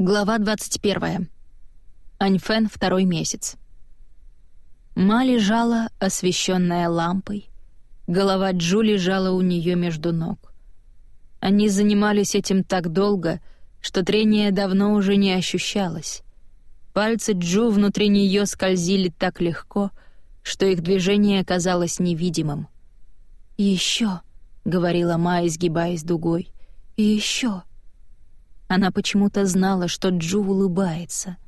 Глава 21. Аньфен второй месяц. Ма лежала, освещенная лампой. Голова Джу лежала у нее между ног. Они занимались этим так долго, что трение давно уже не ощущалось. Пальцы Джу внутри нее скользили так легко, что их движение казалось невидимым. «Еще», — говорила Ма, изгибаясь дугой, — «и еще». Она почему-то знала, что Джу улыбается.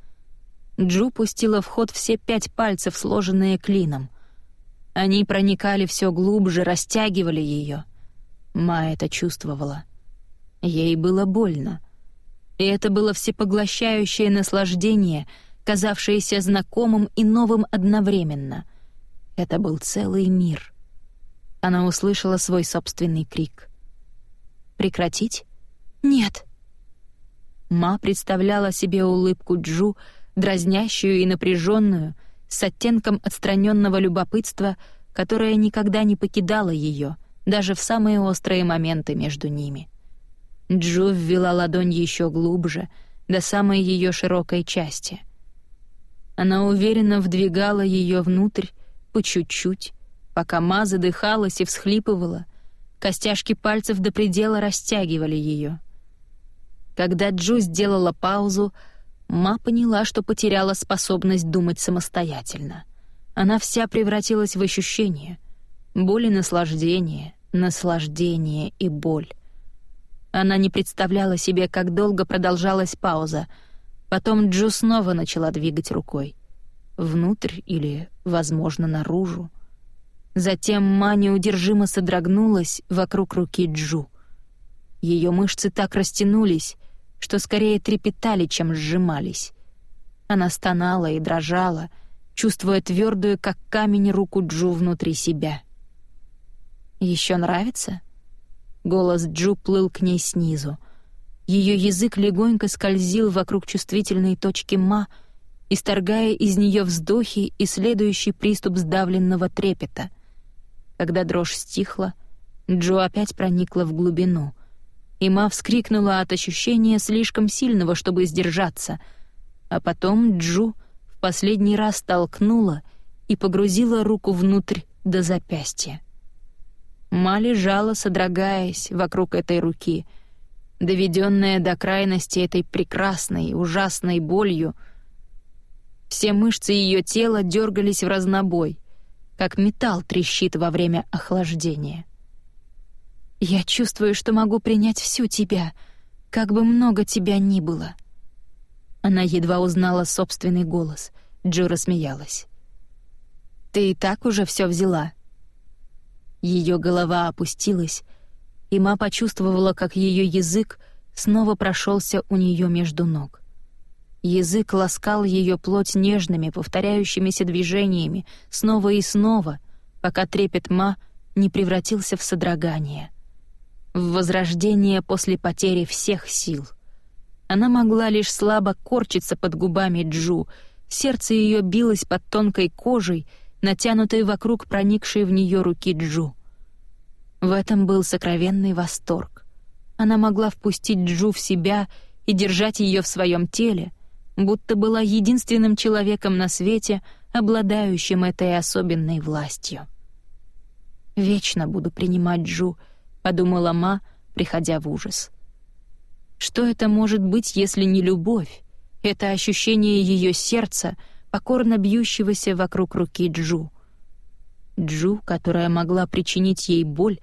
Джу пустила в ход все пять пальцев, сложенные клином. Они проникали все глубже, растягивали ее. Ма это чувствовала. Ей было больно. И это было всепоглощающее наслаждение, казавшееся знакомым и новым одновременно. Это был целый мир. Она услышала свой собственный крик. «Прекратить? Нет!» Ма представляла себе улыбку Джу, дразнящую и напряженную, с оттенком отстраненного любопытства, которое никогда не покидало ее, даже в самые острые моменты между ними. Джу ввела ладонь еще глубже, до самой ее широкой части. Она уверенно вдвигала ее внутрь, по чуть-чуть, пока Ма задыхалась и всхлипывала, костяшки пальцев до предела растягивали ее — когда Джу сделала паузу, Ма поняла, что потеряла способность думать самостоятельно. Она вся превратилась в ощущение. Боль и наслаждение, наслаждение и боль. Она не представляла себе, как долго продолжалась пауза. Потом Джу снова начала двигать рукой. Внутрь или, возможно, наружу. Затем Ма неудержимо содрогнулась вокруг руки Джу. Ее мышцы так растянулись, что скорее трепетали, чем сжимались. Она стонала и дрожала, чувствуя твердую, как камень, руку Джу внутри себя. Еще нравится?» Голос Джу плыл к ней снизу. Ее язык легонько скользил вокруг чувствительной точки Ма, исторгая из нее вздохи и следующий приступ сдавленного трепета. Когда дрожь стихла, Джо опять проникла в глубину — Има вскрикнула от ощущения слишком сильного, чтобы сдержаться, а потом Джу в последний раз толкнула и погрузила руку внутрь до запястья. Ма лежала, содрогаясь вокруг этой руки, доведенная до крайности этой прекрасной, ужасной болью. Все мышцы ее тела дергались в разнобой, как металл трещит во время охлаждения. Я чувствую, что могу принять всю тебя, как бы много тебя ни было». Она едва узнала собственный голос. Джо рассмеялась. «Ты и так уже все взяла?» Ее голова опустилась, и Ма почувствовала, как ее язык снова прошелся у нее между ног. Язык ласкал ее плоть нежными, повторяющимися движениями снова и снова, пока трепет Ма не превратился в содрогание — возрождение после потери всех сил. Она могла лишь слабо корчиться под губами Джу, сердце ее билось под тонкой кожей, натянутой вокруг проникшей в нее руки Джу. В этом был сокровенный восторг. Она могла впустить Джу в себя и держать ее в своем теле, будто была единственным человеком на свете, обладающим этой особенной властью. «Вечно буду принимать Джу», — подумала Ма, приходя в ужас. Что это может быть, если не любовь? Это ощущение ее сердца, покорно бьющегося вокруг руки Джу. Джу, которая могла причинить ей боль,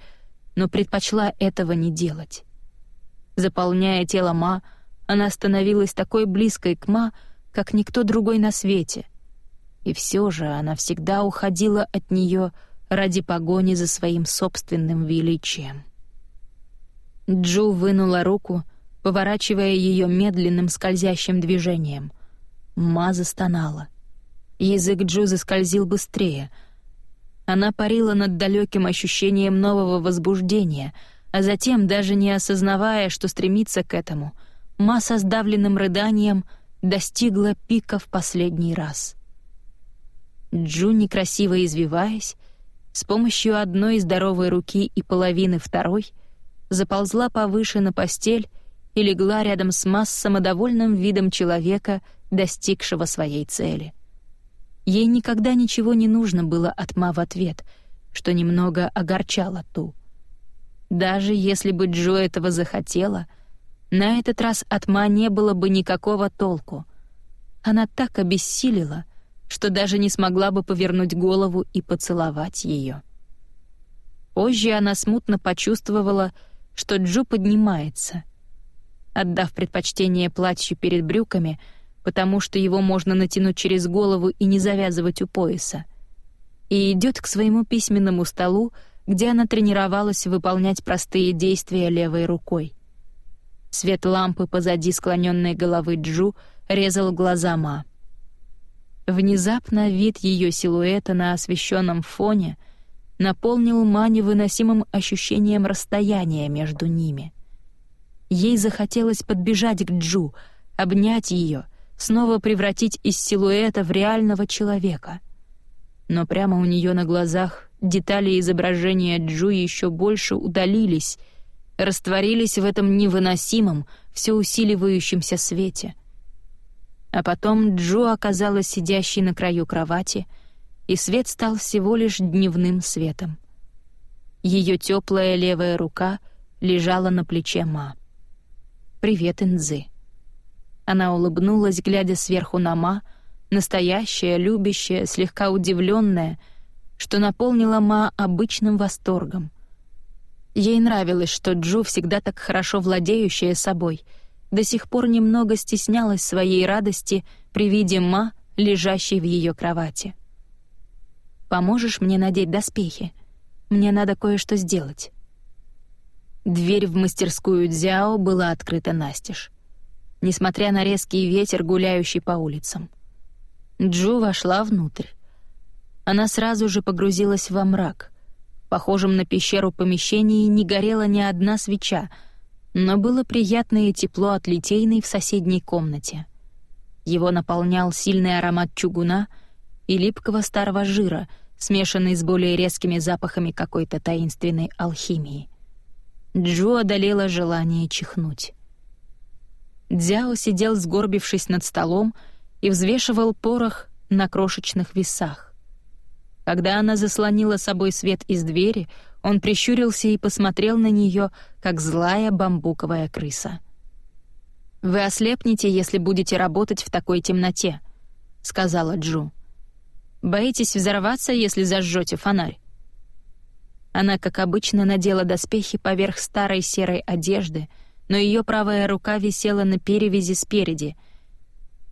но предпочла этого не делать. Заполняя тело Ма, она становилась такой близкой к Ма, как никто другой на свете. И все же она всегда уходила от нее ради погони за своим собственным величием. Джу вынула руку, поворачивая ее медленным скользящим движением. Ма застонала. Язык Джу заскользил быстрее. Она парила над далеким ощущением нового возбуждения, а затем, даже не осознавая, что стремится к этому, Ма со сдавленным рыданием достигла пика в последний раз. Джу, некрасиво извиваясь, с помощью одной здоровой руки и половины второй — заползла повыше на постель и легла рядом с Ма с самодовольным видом человека, достигшего своей цели. Ей никогда ничего не нужно было от Ма в ответ, что немного огорчало Ту. Даже если бы Джо этого захотела, на этот раз от Ма не было бы никакого толку. Она так обессилила, что даже не смогла бы повернуть голову и поцеловать ее. Позже она смутно почувствовала, что Джо поднимается. Отдав предпочтение платью перед брюками, потому что его можно натянуть через голову и не завязывать у пояса, и идет к своему письменному столу, где она тренировалась выполнять простые действия левой рукой. Свет лампы позади склоненной головы Джу резал глаза Ма. Внезапно вид ее силуэта на освещенном фоне — наполнил Ма невыносимым ощущением расстояния между ними. Ей захотелось подбежать к Джу, обнять ее, снова превратить из силуэта в реального человека. Но прямо у нее на глазах детали изображения Джу еще больше удалились, растворились в этом невыносимом, все усиливающемся свете. А потом Джу оказалась сидящей на краю кровати — и свет стал всего лишь дневным светом. Ее теплая левая рука лежала на плече Ма. «Привет, Инзы». Она улыбнулась, глядя сверху на Ма, настоящая, любящая, слегка удивленная, что наполнила Ма обычным восторгом. Ей нравилось, что Джу, всегда так хорошо владеющая собой, до сих пор немного стеснялась своей радости при виде Ма, лежащей в ее кровати. Поможешь мне надеть доспехи? Мне надо кое-что сделать». Дверь в мастерскую Дзяо была открыта настежь. Несмотря на резкий ветер, гуляющий по улицам. Джу вошла внутрь. Она сразу же погрузилась во мрак. Похожем на пещеру помещении не горела ни одна свеча, но было приятное тепло от литейной в соседней комнате. Его наполнял сильный аромат чугуна — и липкого старого жира, смешанный с более резкими запахами какой-то таинственной алхимии. Джо одолело желание чихнуть. Дзяо сидел, сгорбившись над столом, и взвешивал порох на крошечных весах. Когда она заслонила собой свет из двери, он прищурился и посмотрел на нее, как злая бамбуковая крыса. «Вы ослепнете, если будете работать в такой темноте», — сказала Джу. Боитесь взорваться, если зажжете фонарь?» Она, как обычно, надела доспехи поверх старой серой одежды, но ее правая рука висела на перевязи спереди,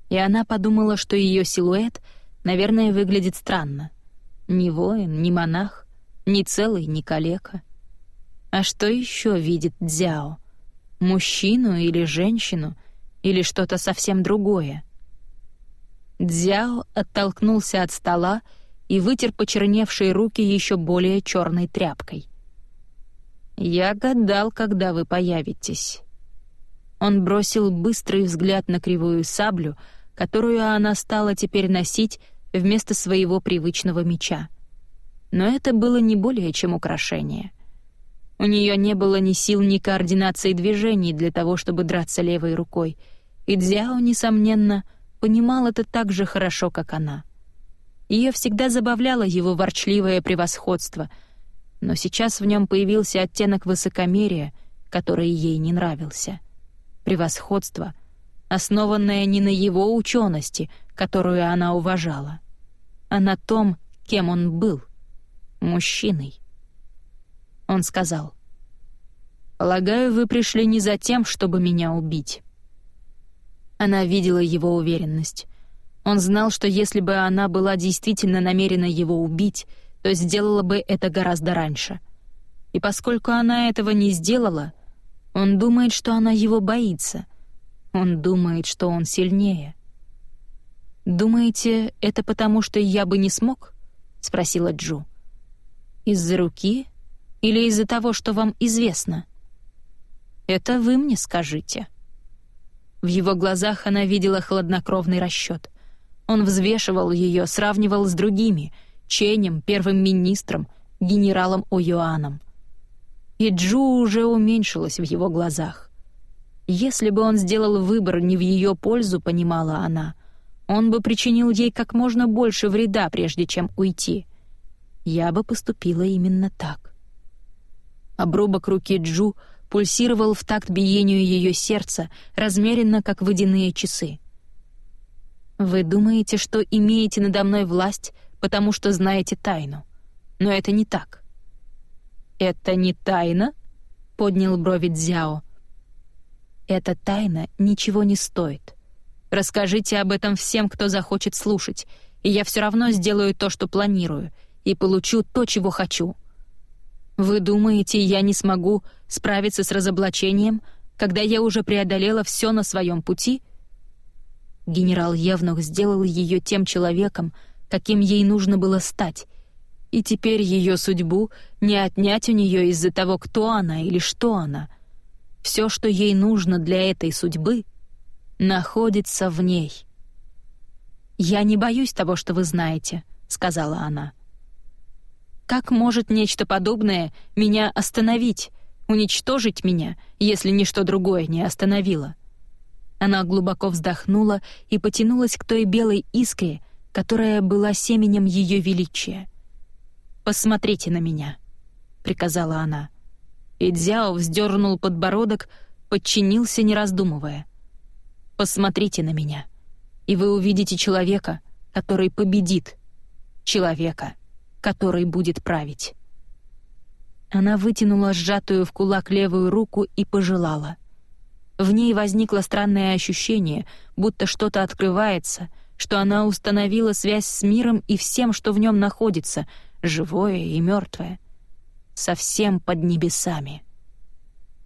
и она подумала, что ее силуэт, наверное, выглядит странно. Ни воин, ни монах, ни целый, ни калека. А что еще видит Дзяо? Мужчину или женщину, или что-то совсем другое? Дзяо оттолкнулся от стола и вытер почерневшие руки еще более черной тряпкой. «Я гадал, когда вы появитесь». Он бросил быстрый взгляд на кривую саблю, которую она стала теперь носить вместо своего привычного меча. Но это было не более чем украшение. У нее не было ни сил, ни координации движений для того, чтобы драться левой рукой, и Дзяо, несомненно, — понимал это так же хорошо, как она. Ее всегда забавляло его ворчливое превосходство, но сейчас в нем появился оттенок высокомерия, который ей не нравился. Превосходство, основанное не на его учености, которую она уважала, а на том, кем он был — мужчиной. Он сказал, «Полагаю, вы пришли не за тем, чтобы меня убить». Она видела его уверенность. Он знал, что если бы она была действительно намерена его убить, то сделала бы это гораздо раньше. И поскольку она этого не сделала, он думает, что она его боится. Он думает, что он сильнее. «Думаете, это потому, что я бы не смог?» — спросила Джу. «Из-за руки или из-за того, что вам известно?» «Это вы мне скажите». В его глазах она видела хладнокровный расчет. Он взвешивал ее, сравнивал с другими — Ченем, первым министром, генералом О'Юаном. И Джу уже уменьшилась в его глазах. Если бы он сделал выбор не в ее пользу, понимала она, он бы причинил ей как можно больше вреда, прежде чем уйти. Я бы поступила именно так. Обрубок руки Джу пульсировал в такт биению ее сердца, размеренно, как водяные часы. «Вы думаете, что имеете надо мной власть, потому что знаете тайну. Но это не так». «Это не тайна?» — поднял брови Дзяо. «Эта тайна ничего не стоит. Расскажите об этом всем, кто захочет слушать, и я все равно сделаю то, что планирую, и получу то, чего хочу». Вы думаете, я не смогу справиться с разоблачением, когда я уже преодолела все на своем пути? Генерал Евнух сделал ее тем человеком, каким ей нужно было стать, и теперь ее судьбу не отнять у нее из-за того, кто она или что она. Все, что ей нужно для этой судьбы, находится в ней. «Я не боюсь того, что вы знаете», — сказала она. — как может нечто подобное меня остановить, уничтожить меня, если ничто другое не остановило? Она глубоко вздохнула и потянулась к той белой искре, которая была семенем ее величия. «Посмотрите на меня», — приказала она. И Дзяо вздернул подбородок, подчинился, не раздумывая. «Посмотрите на меня, и вы увидите человека, который победит. Человека» который будет править. Она вытянула сжатую в кулак левую руку и пожелала. В ней возникло странное ощущение, будто что-то открывается, что она установила связь с миром и всем, что в нем находится, живое и мертвое. Совсем под небесами.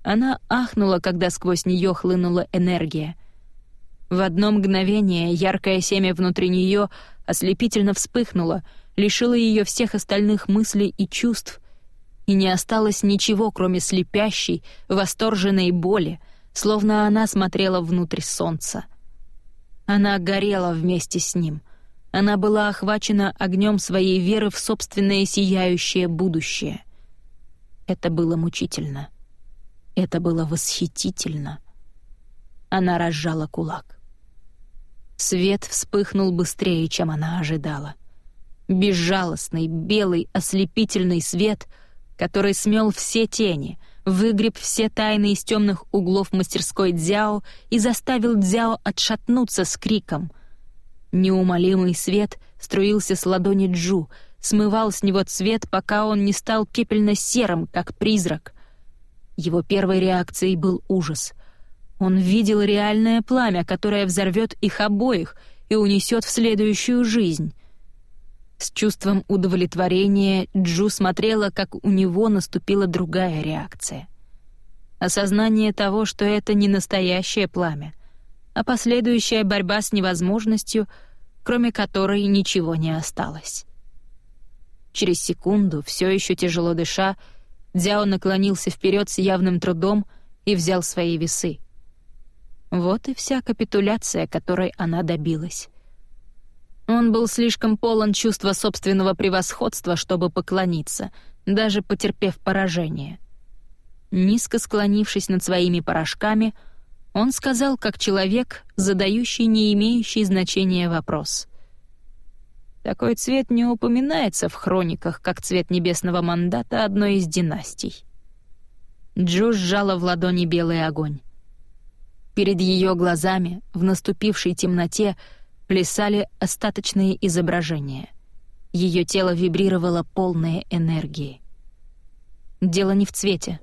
Она ахнула, когда сквозь нее хлынула энергия. В одно мгновение яркое семя внутри нее ослепительно вспыхнуло — лишила ее всех остальных мыслей и чувств, и не осталось ничего, кроме слепящей, восторженной боли, словно она смотрела внутрь солнца. Она горела вместе с ним. Она была охвачена огнем своей веры в собственное сияющее будущее. Это было мучительно. Это было восхитительно. Она разжала кулак. Свет вспыхнул быстрее, чем она ожидала безжалостный, белый, ослепительный свет, который смел все тени, выгреб все тайны из темных углов мастерской Дзяо и заставил Дзяо отшатнуться с криком. Неумолимый свет струился с ладони Джу, смывал с него цвет, пока он не стал пепельно-серым, как призрак. Его первой реакцией был ужас. Он видел реальное пламя, которое взорвет их обоих и унесет в следующую жизнь. С чувством удовлетворения Джу смотрела, как у него наступила другая реакция. Осознание того, что это не настоящее пламя, а последующая борьба с невозможностью, кроме которой ничего не осталось. Через секунду, все еще тяжело дыша, Дзяо наклонился вперед с явным трудом и взял свои весы. Вот и вся капитуляция, которой она добилась. Он был слишком полон чувства собственного превосходства, чтобы поклониться, даже потерпев поражение. Низко склонившись над своими порошками, он сказал, как человек, задающий не имеющий значения вопрос. Такой цвет не упоминается в хрониках, как цвет небесного мандата одной из династий. Джо сжала в ладони белый огонь. Перед ее глазами, в наступившей темноте, плясали остаточные изображения. Ее тело вибрировало полное энергии. «Дело не в цвете»,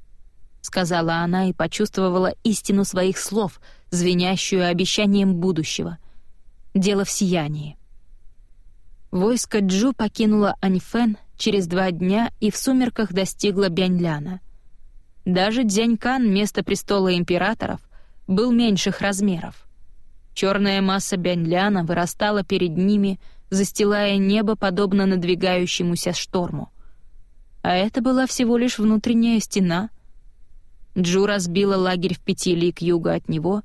— сказала она и почувствовала истину своих слов, звенящую обещанием будущего. «Дело в сиянии». Войско Джу покинуло Аньфэн через два дня и в сумерках достигло Бяньляна. Даже Дзянькан, место престола императоров, был меньших размеров. Черная масса Бяньляна вырастала перед ними, застилая небо, подобно надвигающемуся шторму. А это была всего лишь внутренняя стена. Джу разбила лагерь в пяти ли к югу от него,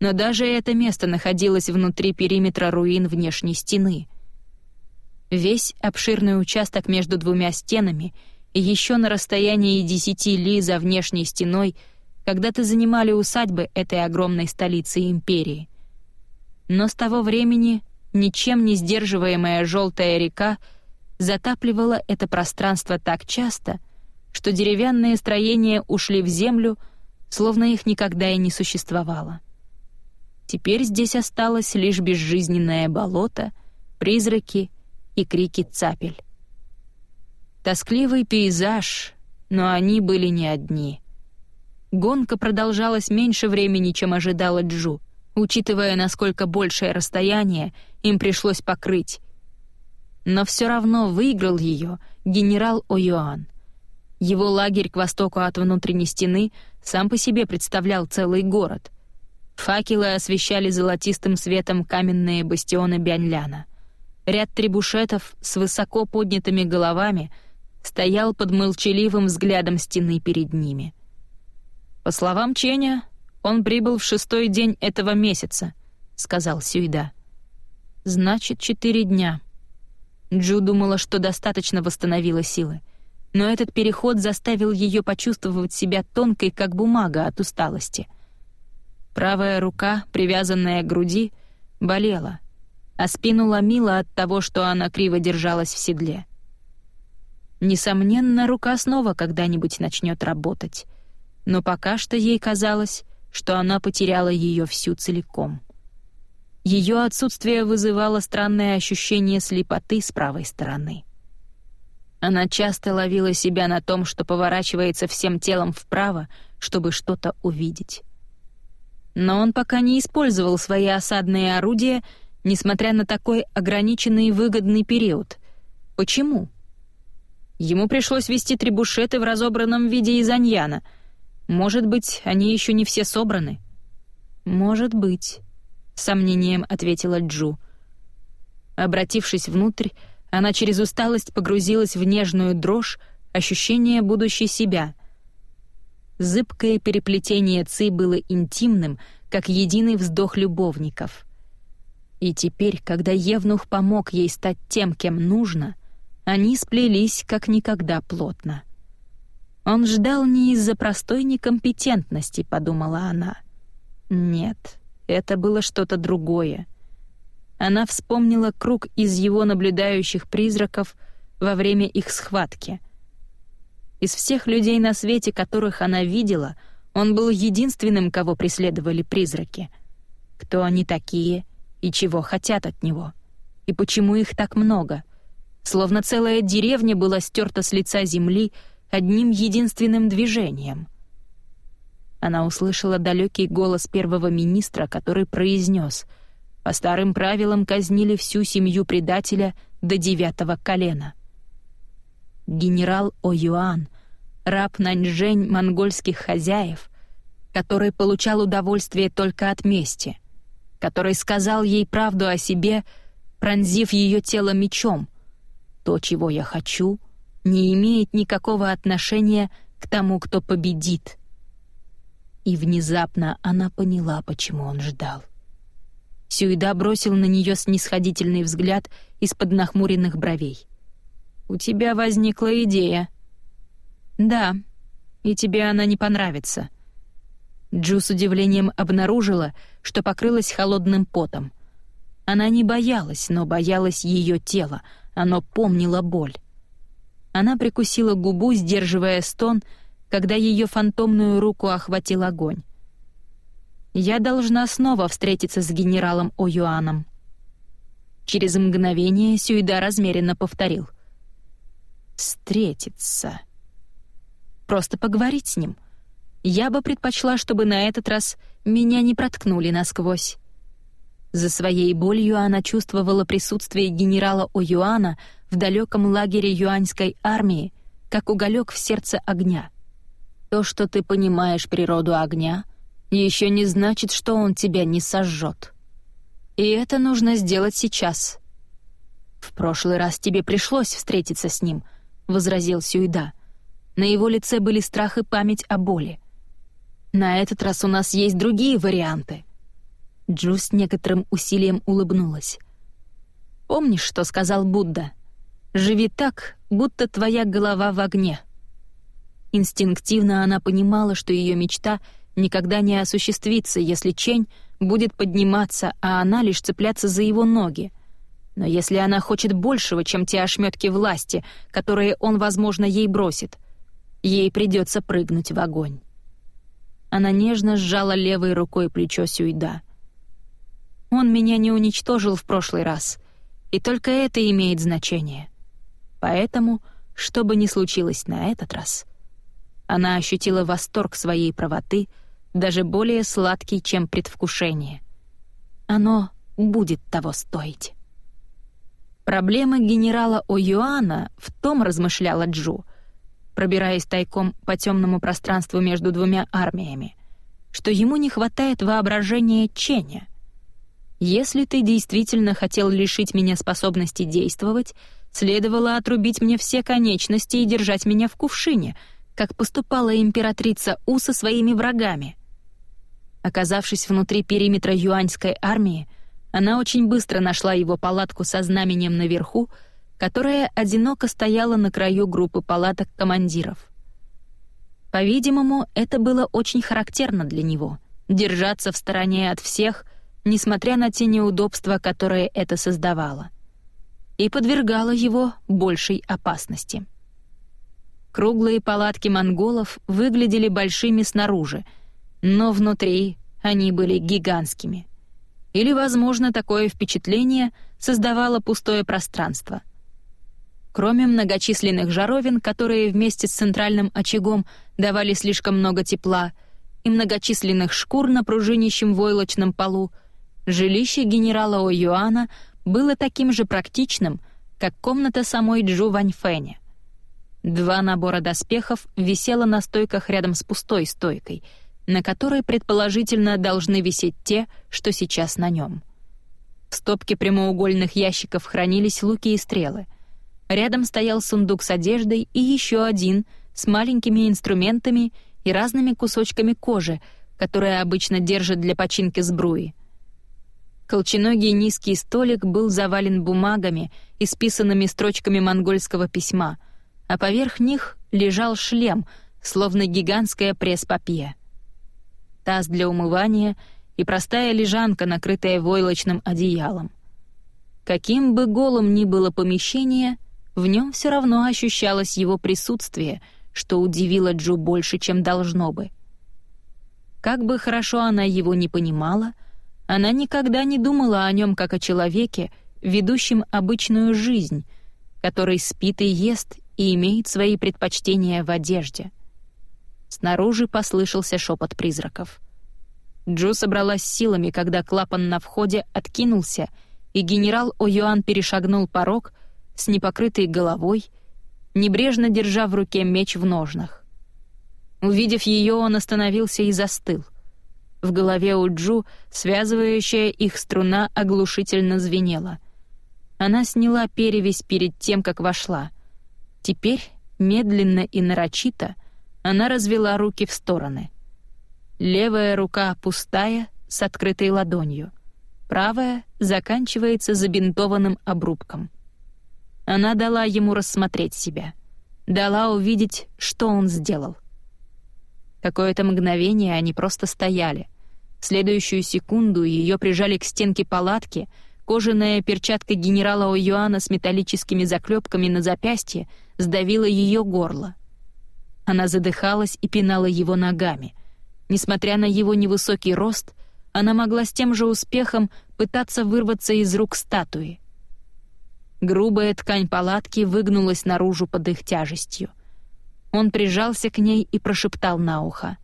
но даже это место находилось внутри периметра руин внешней стены. Весь обширный участок между двумя стенами и еще на расстоянии десяти ли за внешней стеной — когда-то занимали усадьбы этой огромной столицы империи. Но с того времени ничем не сдерживаемая желтая река затапливала это пространство так часто, что деревянные строения ушли в землю, словно их никогда и не существовало. Теперь здесь осталось лишь безжизненное болото, призраки и крики цапель. Тоскливый пейзаж, но они были не одни. Гонка продолжалась меньше времени, чем ожидала Джу, учитывая, насколько большее расстояние им пришлось покрыть. Но все равно выиграл ее генерал О'Юан. Его лагерь к востоку от внутренней стены сам по себе представлял целый город. Факелы освещали золотистым светом каменные бастионы Бяньляна. Ряд трибушетов с высоко поднятыми головами стоял под молчаливым взглядом стены перед ними. По словам Ченя, он прибыл в шестой день этого месяца, сказал Сюйда. Значит, четыре дня. Джу думала, что достаточно восстановила силы но этот переход заставил ее почувствовать себя тонкой, как бумага от усталости. Правая рука, привязанная к груди, болела, а спину ломила от того, что она криво держалась в седле. Несомненно, рука снова когда-нибудь начнет работать, но пока что ей казалось, что она потеряла ее всю целиком. Ее отсутствие вызывало странное ощущение слепоты с правой стороны. Она часто ловила себя на том, что поворачивается всем телом вправо, чтобы что-то увидеть. Но он пока не использовал свои осадные орудия, несмотря на такой ограниченный выгодный период. Почему? Ему пришлось вести трибушеты в разобранном виде из аньяна. Может быть, они еще не все собраны? Может быть, — сомнением ответила Джу. Обратившись внутрь, она через усталость погрузилась в нежную дрожь, ощущение будущей себя. Зыбкое переплетение ци было интимным, как единый вздох любовников. И теперь, когда Евнух помог ей стать тем, кем нужно, они сплелись как никогда плотно. Он ждал не из-за простой некомпетентности, подумала она. Нет, это было что-то другое — она вспомнила круг из его наблюдающих призраков во время их схватки. Из всех людей на свете, которых она видела, он был единственным, кого преследовали призраки. Кто они такие и чего хотят от него? И почему их так много? Словно целая деревня была стерта с лица земли одним единственным движением. Она услышала далекий голос первого министра, который произнес — по старым правилам казнили всю семью предателя до девятого колена. Генерал О'Юан, раб Наньжэнь монгольских хозяев, который получал удовольствие только от мести, который сказал ей правду о себе, пронзив ее тело мечом. То, чего я хочу, не имеет никакого отношения к тому, кто победит. И внезапно она поняла, почему он ждал. Сюида бросил на нее снисходительный взгляд из-под нахмуренных бровей. «У тебя возникла идея». «Да, и тебе она не понравится». Джу с удивлением обнаружила, что покрылась холодным потом. Она не боялась, но боялась ее тело, оно помнило боль. Она прикусила губу, сдерживая стон, когда ее фантомную руку охватил огонь. Я должна снова встретиться с генералом О'Юаном. Через мгновение Сюида размеренно повторил. «Встретиться». Просто поговорить с ним. Я бы предпочла, чтобы на этот раз меня не проткнули насквозь. За своей болью она чувствовала присутствие генерала О'Юана в далеком лагере юаньской армии, как уголек в сердце огня. То, что ты понимаешь природу огня — еще не значит, что он тебя не сожжет. И это нужно сделать сейчас. В прошлый раз тебе пришлось встретиться с ним, возразил Сюйда. На его лице были страх и память о боли. На этот раз у нас есть другие варианты. Джу с некоторым усилием улыбнулась. Помнишь, что сказал Будда? Живи так, будто твоя голова в огне. Инстинктивно она понимала, что ее мечта — никогда не осуществится, если Чень будет подниматься, а она лишь цепляться за его ноги. Но если она хочет большего, чем те ошметки власти, которые он, возможно, ей бросит, ей придется прыгнуть в огонь. Она нежно сжала левой рукой плечо Сюйда. «Он меня не уничтожил в прошлый раз, и только это имеет значение. Поэтому, что бы ни случилось на этот раз, она ощутила восторг своей правоты, даже более сладкий, чем предвкушение. Оно будет того стоить. Проблема генерала О'Юана в том, размышляла Джу, пробираясь тайком по темному пространству между двумя армиями, что ему не хватает воображения Ченя. Если ты действительно хотел лишить меня способности действовать, следовало отрубить мне все конечности и держать меня в кувшине, как поступала императрица У со своими врагами. Оказавшись внутри периметра юаньской армии, она очень быстро нашла его палатку со знаменем наверху, которая одиноко стояла на краю группы палаток командиров. По-видимому, это было очень характерно для него — держаться в стороне от всех, несмотря на те неудобства, которые это создавало, и подвергало его большей опасности. Круглые палатки монголов выглядели большими снаружи, но внутри они были гигантскими. Или, возможно, такое впечатление создавало пустое пространство. Кроме многочисленных жаровин, которые вместе с центральным очагом давали слишком много тепла, и многочисленных шкур на пружинищем войлочном полу, жилище генерала О'Юана было таким же практичным, как комната самой Джу Ваньфэня. Два набора доспехов висело на стойках рядом с пустой стойкой, на которой, предположительно, должны висеть те, что сейчас на нем. В стопке прямоугольных ящиков хранились луки и стрелы — Рядом стоял сундук с одеждой и еще один с маленькими инструментами и разными кусочками кожи, которые обычно держат для починки сбруи. Колченогий низкий столик был завален бумагами, исписанными строчками монгольского письма, а поверх них лежал шлем, словно гигантская пресс-папье. Таз для умывания и простая лежанка, накрытая войлочным одеялом. Каким бы голым ни было помещение — в нем все равно ощущалось его присутствие, что удивило Джо больше, чем должно бы. Как бы хорошо она его не понимала, она никогда не думала о нем как о человеке, ведущем обычную жизнь, который спит и ест и имеет свои предпочтения в одежде. Снаружи послышался шепот призраков. Джо собралась силами, когда клапан на входе откинулся, и генерал О'Юан перешагнул порог — с непокрытой головой, небрежно держа в руке меч в ножнах. Увидев ее, он остановился и застыл. В голове у Джу связывающая их струна оглушительно звенела. Она сняла перевязь перед тем, как вошла. Теперь, медленно и нарочито, она развела руки в стороны. Левая рука пустая, с открытой ладонью. Правая заканчивается забинтованным обрубком. Она дала ему рассмотреть себя. Дала увидеть, что он сделал. Какое-то мгновение они просто стояли. В следующую секунду ее прижали к стенке палатки, кожаная перчатка генерала О'Юана с металлическими заклепками на запястье сдавила ее горло. Она задыхалась и пинала его ногами. Несмотря на его невысокий рост, она могла с тем же успехом пытаться вырваться из рук статуи — Грубая ткань палатки выгнулась наружу под их тяжестью. Он прижался к ней и прошептал на ухо.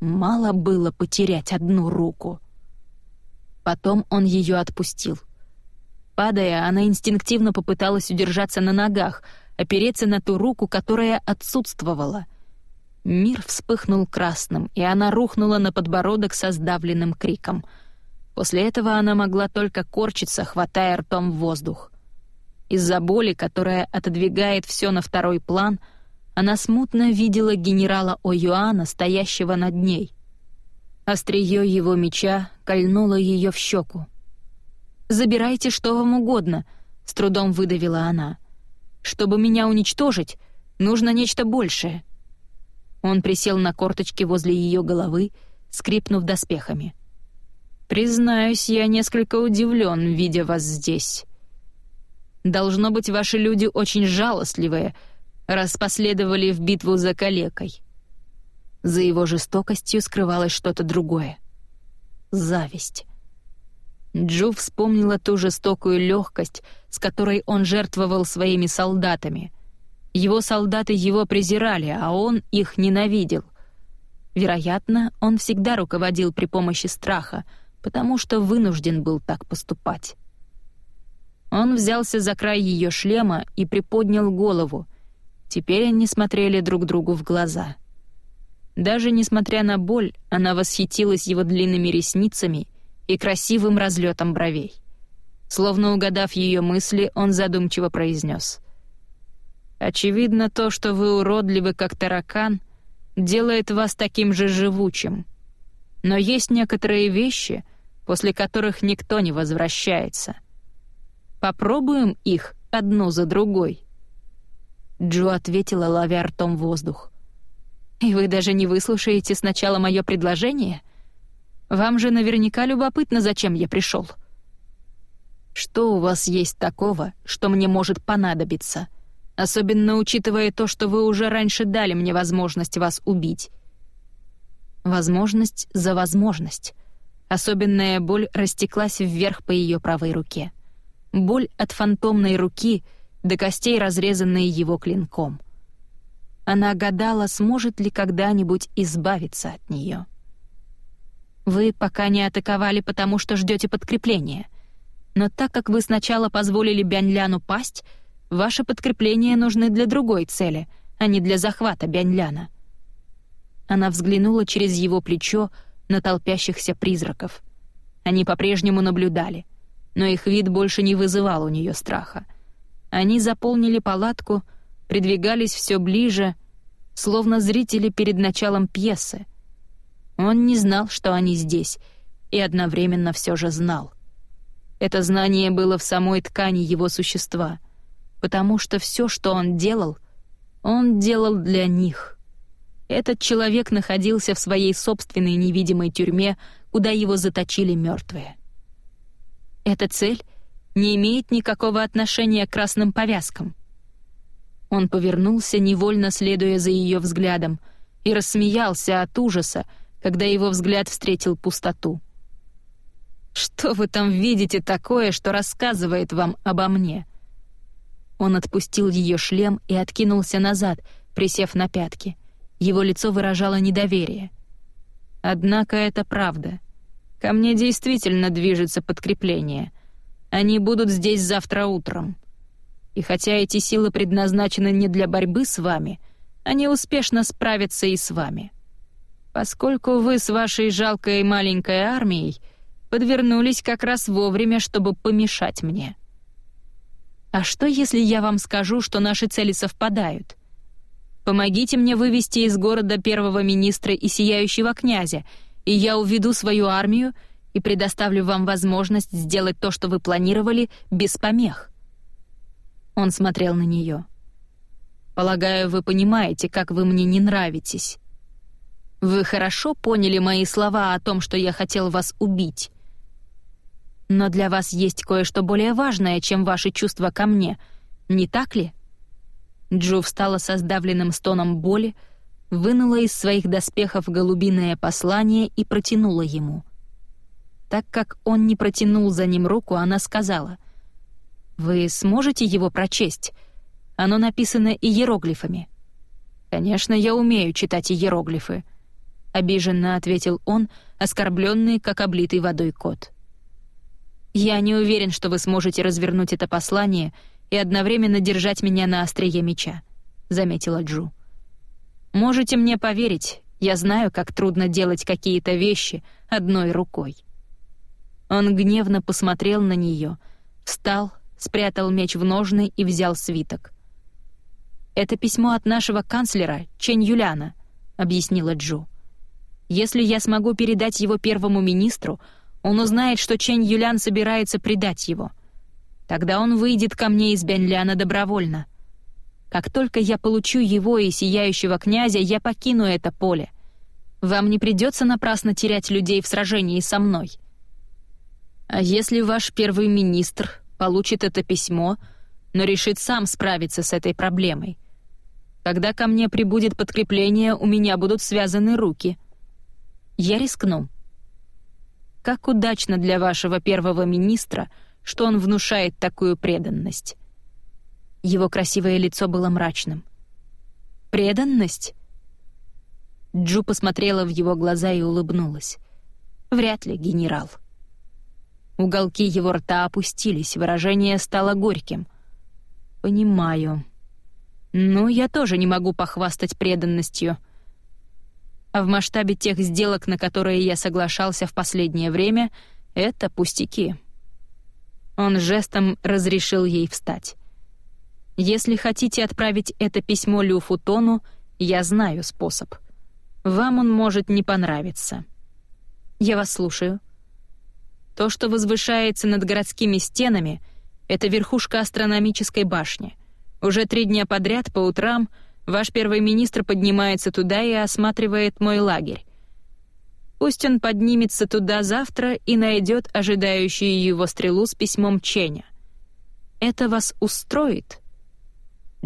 «Мало было потерять одну руку». Потом он ее отпустил. Падая, она инстинктивно попыталась удержаться на ногах, опереться на ту руку, которая отсутствовала. Мир вспыхнул красным, и она рухнула на подбородок со сдавленным криком. После этого она могла только корчиться, хватая ртом воздух. Из-за боли, которая отодвигает все на второй план, она смутно видела генерала О'Юана, стоящего над ней. Острие его меча кольнуло ее в щеку. «Забирайте что вам угодно», — с трудом выдавила она. «Чтобы меня уничтожить, нужно нечто большее». Он присел на корточки возле ее головы, скрипнув доспехами. «Признаюсь, я несколько удивлен, видя вас здесь. Должно быть, ваши люди очень жалостливые, раз последовали в битву за калекой». За его жестокостью скрывалось что-то другое. Зависть. Джу вспомнила ту жестокую легкость, с которой он жертвовал своими солдатами. Его солдаты его презирали, а он их ненавидел. Вероятно, он всегда руководил при помощи страха, потому что вынужден был так поступать. Он взялся за край ее шлема и приподнял голову. Теперь они смотрели друг другу в глаза. Даже несмотря на боль, она восхитилась его длинными ресницами и красивым разлетом бровей. Словно угадав ее мысли, он задумчиво произнес. «Очевидно, то, что вы уродливы, как таракан, делает вас таким же живучим. Но есть некоторые вещи, после которых никто не возвращается. Попробуем их одну за другой». Джо ответила, ловя ртом воздух. «И вы даже не выслушаете сначала мое предложение?» Вам же наверняка любопытно, зачем я пришел. Что у вас есть такого, что мне может понадобиться? Особенно учитывая то, что вы уже раньше дали мне возможность вас убить. Возможность за возможность. Особенная боль растеклась вверх по ее правой руке. Боль от фантомной руки до костей, разрезанные его клинком. Она гадала, сможет ли когда-нибудь избавиться от нее. Вы пока не атаковали, потому что ждете подкрепления. Но так как вы сначала позволили Бяньляну пасть, ваши подкрепления нужны для другой цели, а не для захвата Бяньляна». Она взглянула через его плечо на толпящихся призраков. Они по-прежнему наблюдали, но их вид больше не вызывал у нее страха. Они заполнили палатку, придвигались все ближе, словно зрители перед началом пьесы — он не знал, что они здесь, и одновременно все же знал. Это знание было в самой ткани его существа, потому что все, что он делал, он делал для них. Этот человек находился в своей собственной невидимой тюрьме, куда его заточили мертвые. Эта цель не имеет никакого отношения к красным повязкам. Он повернулся, невольно следуя за ее взглядом, и рассмеялся от ужаса, когда его взгляд встретил пустоту. «Что вы там видите такое, что рассказывает вам обо мне?» Он отпустил ее шлем и откинулся назад, присев на пятки. Его лицо выражало недоверие. «Однако это правда. Ко мне действительно движется подкрепление. Они будут здесь завтра утром. И хотя эти силы предназначены не для борьбы с вами, они успешно справятся и с вами» поскольку вы с вашей жалкой маленькой армией подвернулись как раз вовремя, чтобы помешать мне. А что, если я вам скажу, что наши цели совпадают? Помогите мне вывести из города первого министра и сияющего князя, и я уведу свою армию и предоставлю вам возможность сделать то, что вы планировали, без помех. Он смотрел на нее. Полагаю, вы понимаете, как вы мне не нравитесь. Вы хорошо поняли мои слова о том, что я хотел вас убить. Но для вас есть кое-что более важное, чем ваши чувства ко мне, не так ли?» Джо встала со сдавленным стоном боли, вынула из своих доспехов голубиное послание и протянула ему. Так как он не протянул за ним руку, она сказала, «Вы сможете его прочесть? Оно написано иероглифами». «Конечно, я умею читать иероглифы», — обиженно ответил он, оскорбленный, как облитый водой кот. «Я не уверен, что вы сможете развернуть это послание и одновременно держать меня на острие меча», — заметила Джу. «Можете мне поверить, я знаю, как трудно делать какие-то вещи одной рукой». Он гневно посмотрел на нее, встал, спрятал меч в ножны и взял свиток. «Это письмо от нашего канцлера, Чэнь Юляна», — объяснила Джу. Если я смогу передать его первому министру, он узнает, что Чэнь Юлян собирается предать его. Тогда он выйдет ко мне из Бяньляна добровольно. Как только я получу его и сияющего князя, я покину это поле. Вам не придется напрасно терять людей в сражении со мной. А если ваш первый министр получит это письмо, но решит сам справиться с этой проблемой? Когда ко мне прибудет подкрепление, у меня будут связаны руки. Я рискну. Как удачно для вашего первого министра, что он внушает такую преданность. Его красивое лицо было мрачным. «Преданность?» Джу посмотрела в его глаза и улыбнулась. «Вряд ли, генерал». Уголки его рта опустились, выражение стало горьким. «Понимаю. Ну, я тоже не могу похвастать преданностью. А в масштабе тех сделок, на которые я соглашался в последнее время, это пустяки». Он жестом разрешил ей встать. «Если хотите отправить это письмо Лю Футону, я знаю способ». Вам он может не понравиться. Я вас слушаю. То, что возвышается над городскими стенами, это верхушка астрономической башни. Уже три дня подряд по утрам ваш первый министр поднимается туда и осматривает мой лагерь. Пусть он поднимется туда завтра и найдет ожидающую его стрелу с письмом Ченя. Это вас устроит?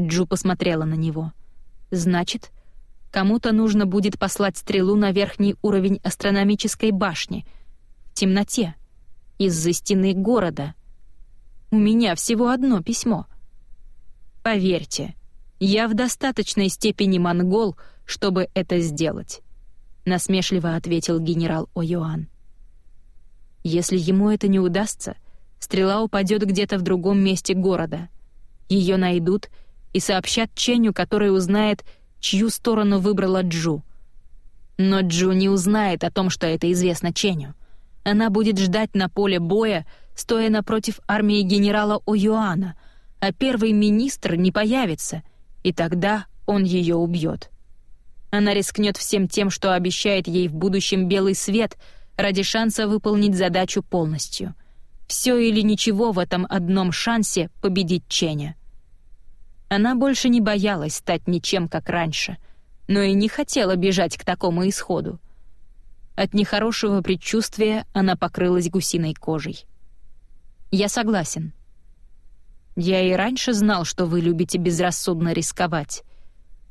Джу посмотрела на него. Значит, Кому-то нужно будет послать стрелу на верхний уровень астрономической башни. В темноте. Из-за стены города. У меня всего одно письмо. Поверьте, я в достаточной степени монгол, чтобы это сделать. Насмешливо ответил генерал О'Юан. Если ему это не удастся, стрела упадет где-то в другом месте города. Ее найдут и сообщат Ченю, который узнает, чью сторону выбрала Джу. Но Джу не узнает о том, что это известно Ченю. Она будет ждать на поле боя, стоя напротив армии генерала О'Юана, а первый министр не появится, и тогда он ее убьет. Она рискнет всем тем, что обещает ей в будущем белый свет, ради шанса выполнить задачу полностью. Все или ничего в этом одном шансе победить Ченя. Она больше не боялась стать ничем, как раньше, но и не хотела бежать к такому исходу. От нехорошего предчувствия она покрылась гусиной кожей. «Я согласен. Я и раньше знал, что вы любите безрассудно рисковать.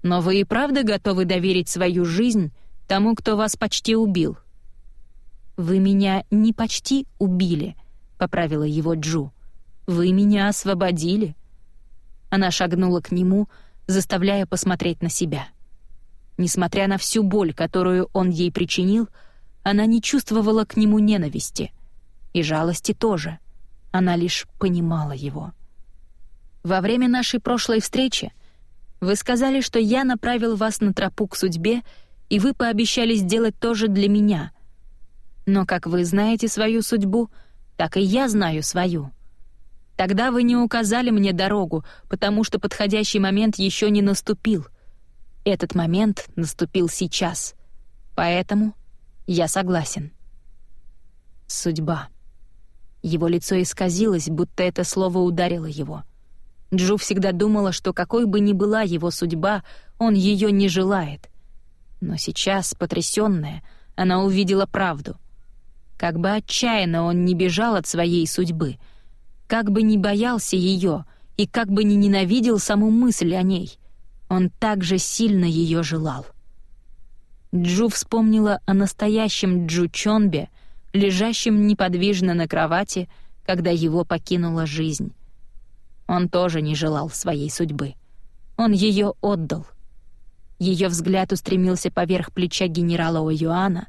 Но вы и правда готовы доверить свою жизнь тому, кто вас почти убил?» «Вы меня не почти убили», — поправила его Джу. «Вы меня освободили». Она шагнула к нему, заставляя посмотреть на себя. Несмотря на всю боль, которую он ей причинил, она не чувствовала к нему ненависти. И жалости тоже. Она лишь понимала его. «Во время нашей прошлой встречи вы сказали, что я направил вас на тропу к судьбе, и вы пообещали сделать то же для меня. Но как вы знаете свою судьбу, так и я знаю свою. Тогда вы не указали мне дорогу, потому что подходящий момент еще не наступил. Этот момент наступил сейчас. Поэтому я согласен. Судьба. Его лицо исказилось, будто это слово ударило его. Джу всегда думала, что какой бы ни была его судьба, он ее не желает. Но сейчас, потрясённая, она увидела правду. Как бы отчаянно он не бежал от своей судьбы — как бы ни боялся ее и как бы ни ненавидел саму мысль о ней, он также сильно ее желал. Джу вспомнила о настоящем Джу Чонбе, лежащем неподвижно на кровати, когда его покинула жизнь. Он тоже не желал своей судьбы. Он ее отдал. Ее взгляд устремился поверх плеча генерала О'Юана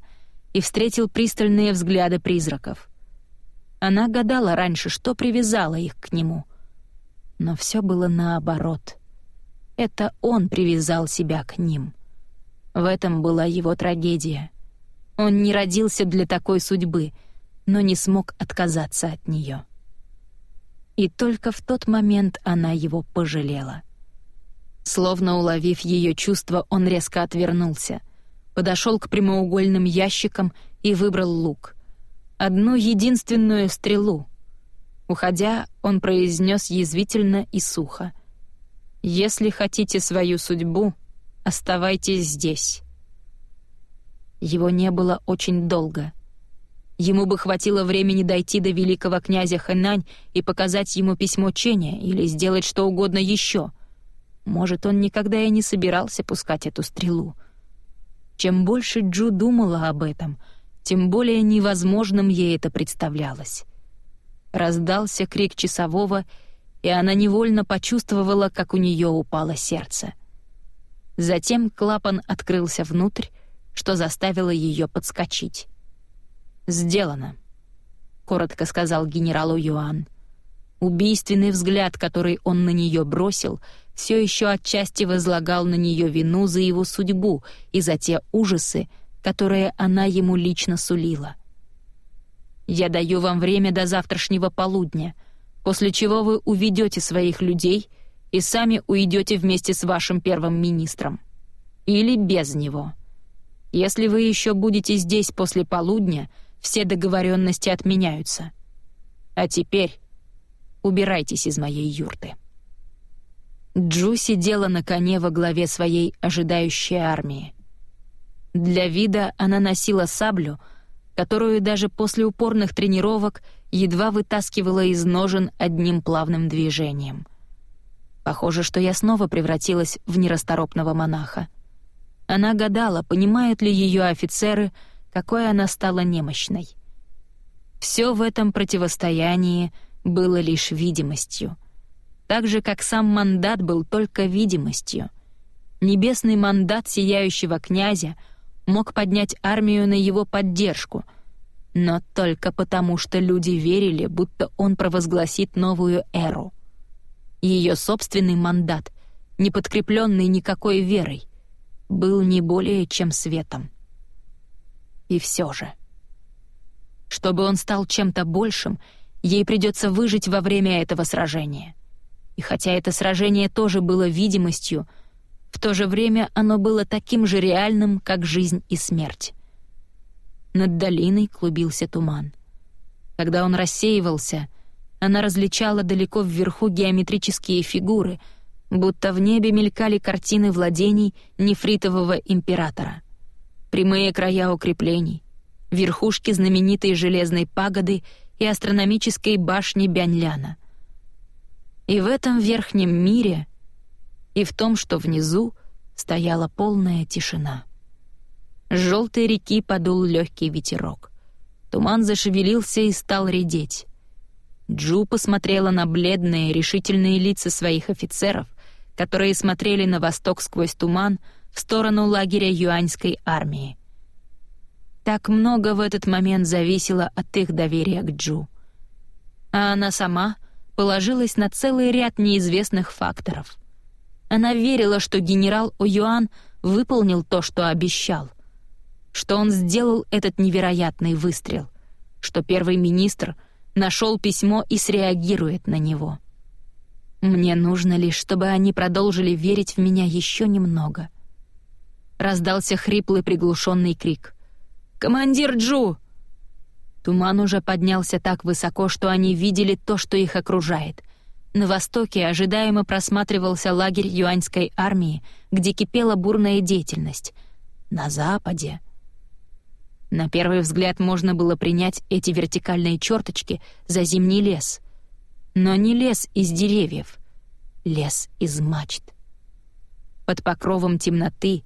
и встретил пристальные взгляды призраков. Она гадала раньше, что привязало их к нему. Но все было наоборот. Это он привязал себя к ним. В этом была его трагедия. Он не родился для такой судьбы, но не смог отказаться от нее. И только в тот момент она его пожалела. Словно уловив ее чувства, он резко отвернулся, подошел к прямоугольным ящикам и выбрал лук — одну единственную стрелу. Уходя, он произнес язвительно и сухо. «Если хотите свою судьбу, оставайтесь здесь». Его не было очень долго. Ему бы хватило времени дойти до великого князя Хэнань и показать ему письмо Ченя или сделать что угодно еще. Может, он никогда и не собирался пускать эту стрелу. Чем больше Джу думала об этом, тем более невозможным ей это представлялось. Раздался крик часового, и она невольно почувствовала, как у нее упало сердце. Затем клапан открылся внутрь, что заставило ее подскочить. «Сделано», — коротко сказал генералу Юан. Убийственный взгляд, который он на нее бросил, все еще отчасти возлагал на нее вину за его судьбу и за те ужасы, которые она ему лично сулила. «Я даю вам время до завтрашнего полудня, после чего вы уведете своих людей и сами уйдете вместе с вашим первым министром. Или без него. Если вы еще будете здесь после полудня, все договоренности отменяются. А теперь убирайтесь из моей юрты». Джу сидела на коне во главе своей ожидающей армии. Для вида она носила саблю, которую даже после упорных тренировок едва вытаскивала из ножен одним плавным движением. Похоже, что я снова превратилась в нерасторопного монаха. Она гадала, понимают ли ее офицеры, какой она стала немощной. Все в этом противостоянии было лишь видимостью. Так же, как сам мандат был только видимостью. Небесный мандат сияющего князя мог поднять армию на его поддержку, но только потому, что люди верили, будто он провозгласит новую эру. Ее собственный мандат, не подкрепленный никакой верой, был не более чем светом. И все же. Чтобы он стал чем-то большим, ей придется выжить во время этого сражения. И хотя это сражение тоже было видимостью, в то же время оно было таким же реальным, как жизнь и смерть. Над долиной клубился туман. Когда он рассеивался, она различала далеко вверху геометрические фигуры, будто в небе мелькали картины владений нефритового императора — прямые края укреплений, верхушки знаменитой железной пагоды и астрономической башни Бяньляна. И в этом верхнем мире, и в том, что внизу, стояла полная тишина. С желтой реки подул легкий ветерок. Туман зашевелился и стал редеть. Джу посмотрела на бледные, решительные лица своих офицеров, которые смотрели на восток сквозь туман, в сторону лагеря юаньской армии. Так много в этот момент зависело от их доверия к Джу. А она сама положилась на целый ряд неизвестных факторов. Она верила, что генерал О'Юан выполнил то, что обещал, что он сделал этот невероятный выстрел, что первый министр нашел письмо и среагирует на него. Мне нужно лишь, чтобы они продолжили верить в меня еще немного — раздался хриплый приглушенный крик. «Командир Джу!» Туман уже поднялся так высоко, что они видели то, что их окружает. На востоке ожидаемо просматривался лагерь юаньской армии, где кипела бурная деятельность. На западе... На первый взгляд можно было принять эти вертикальные черточки за зимний лес. Но не лес из деревьев, лес из мачт. Под покровом темноты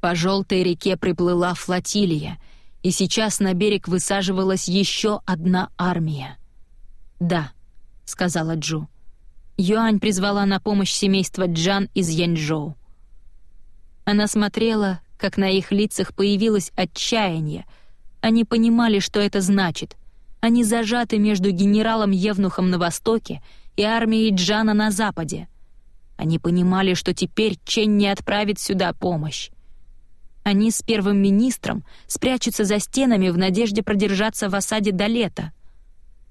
по желтой реке приплыла флотилия, и сейчас на берег высаживалась еще одна армия. «Да», — сказала Джу. Юань призвала на помощь семейство Джан из Янчжоу. Она смотрела, как на их лицах появилось отчаяние. Они понимали, что это значит. Они зажаты между генералом-евнухом на востоке и армией Джана на западе. Они понимали, что теперь Чен не отправит сюда помощь. Они с первым министром спрячутся за стенами в надежде продержаться в осаде до лета.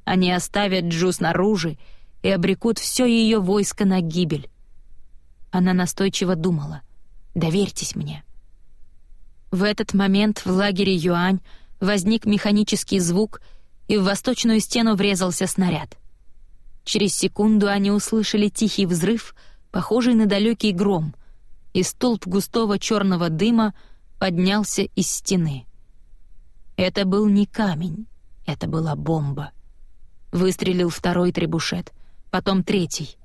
Они оставят Джу снаружи и обрекут все ее войско на гибель. Она настойчиво думала «Доверьтесь мне». В этот момент в лагере Юань возник механический звук, и в восточную стену врезался снаряд. Через секунду они услышали тихий взрыв, похожий на далекий гром, и столб густого черного дыма — поднялся из стены. Это был не камень, это была бомба. Выстрелил второй требушет, потом третий.